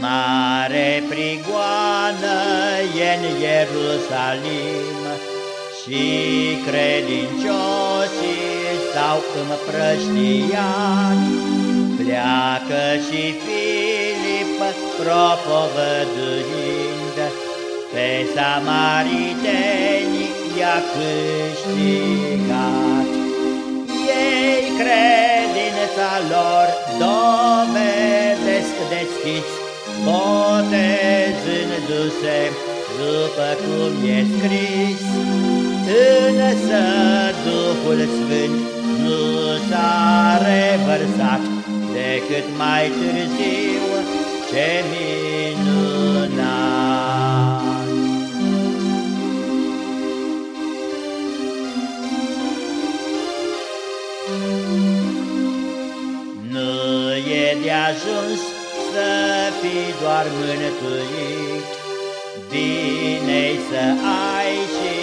Mare prigoană e în Ierusalim Și credincioșii s-au împrăștiat. Pleacă și Filip propovăduind, Pe samariteni i-a câștigat. Ei credința lor dovedesc deschiți, botezându-se după cum e scris, însă Duhul Sfânt nu s-a revărsat decât mai târziu, ce minunat! E de ajuns să fii doar mântuit, bine să ai și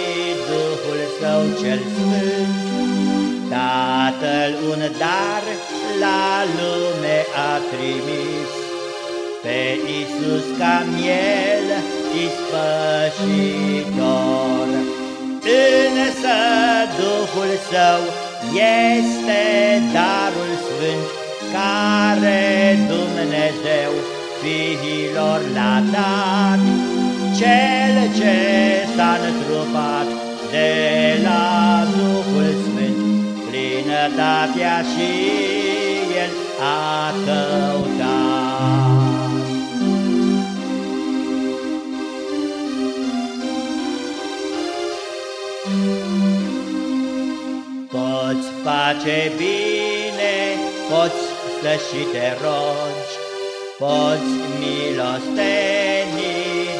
Duhul Său cel Sfânt. Tatăl un dar la lume a trimis, Pe Iisus ca miel ispășitor. Însă Duhul Său este darul sfânt, Care Dumnezeu fiilor l-a dat, Cel ce s-a întrupat de la Duhul Sfânt, Plinătatea și El a căutat. Poți face bine, poți să și te rogi, Poți milosteni,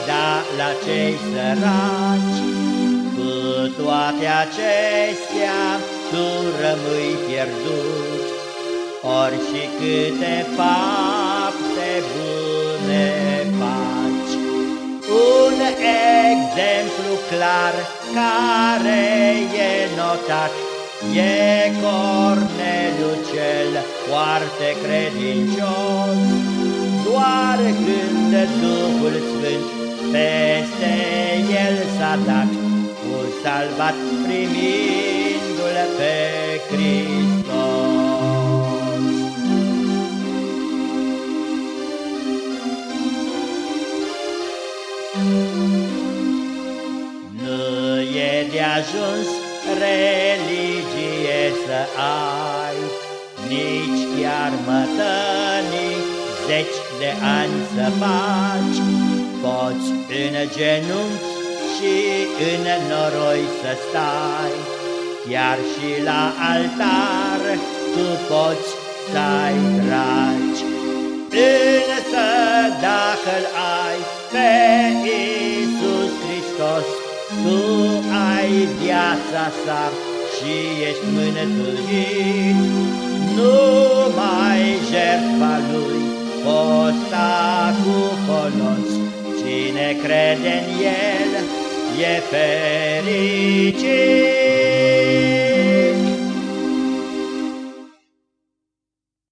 da la cei săraci. Cu toate acestea tu rămâi pierdut, Ori și câte fapte bune faci. Un exemplu clar care e notat E Corneliu cel foarte credincios, Doar când Duhul Sfânt peste el s-a dat, Fu salvat primindu-l pe Hristos. Nu e de ajuns religie să ai, Nici chiar mătănii zeci de ani să faci, Poți în genunchi și în noroi să stai, Chiar și la altar tu poți să-i tragi. Însă dacă-L ai pe Iisus Hristos, tu ai viața sa și ești mânătuit, Numai jertfa Lui posta cu folos, Cine crede în El e fericit.